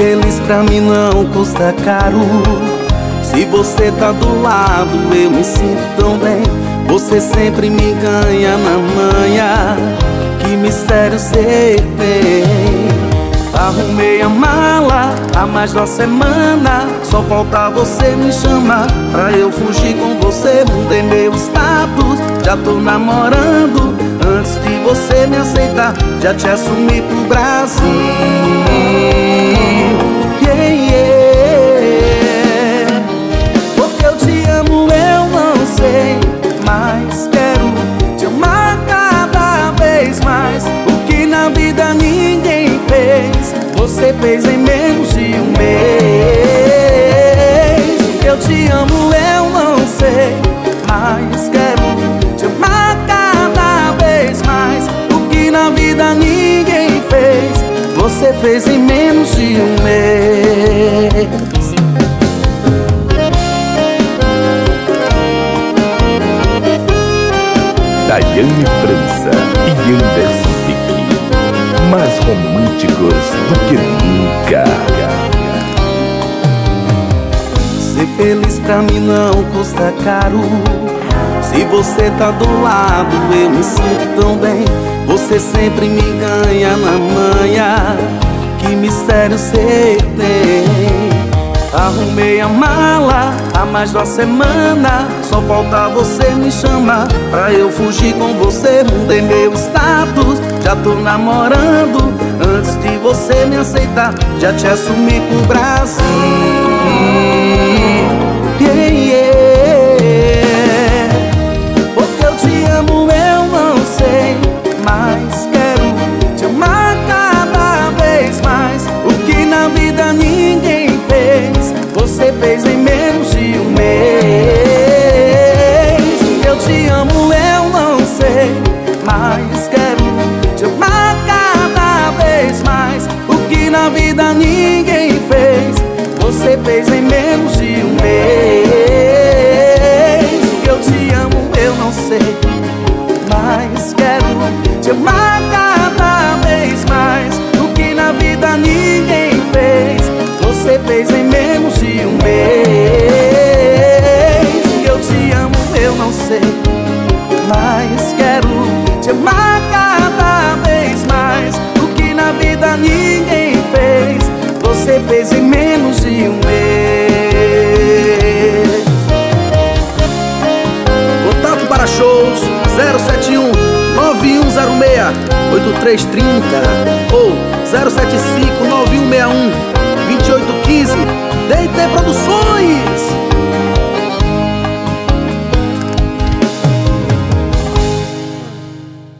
feliz pra mim não custa caro. Se você tá do lado, eu me sinto tão bem. Você sempre me ganha na manhã. Que mistério você tem? Arrumei a mala há mais de uma semana. Só falta você me chamar pra eu fugir com você. Mudei meu status, já tô namorando. Antes de você me aceitar, já te assumi pro Brasil. Na vida ninguém fez, você fez em menos de um mês. Eu te amo, eu não sei. Mas quero te amar cada vez mais. O que na vida ninguém fez, você fez em menos de um mês. Daiane França e Anderson mais românticos do que nunca. Ser feliz pra mim não custa caro. Se você tá do lado, eu me sinto tão bem. Você sempre me ganha na manhã. Que mistério você tem? Arrumei a mala há mais de uma semana. Só falta você me chamar pra eu fugir com você. Mudei meu já tô namorando. Antes de você me aceitar, já te assumi pro Brasil. Yeah, yeah. Porque eu te amo, eu te amar cada vez mais. O que na vida ninguém fez, você fez em menos de um mês. Eu te amo, eu não sei. Mas quero te amar cada vez mais. O que na vida ninguém fez, você fez em menos de um mês. 9106 8330 ou 075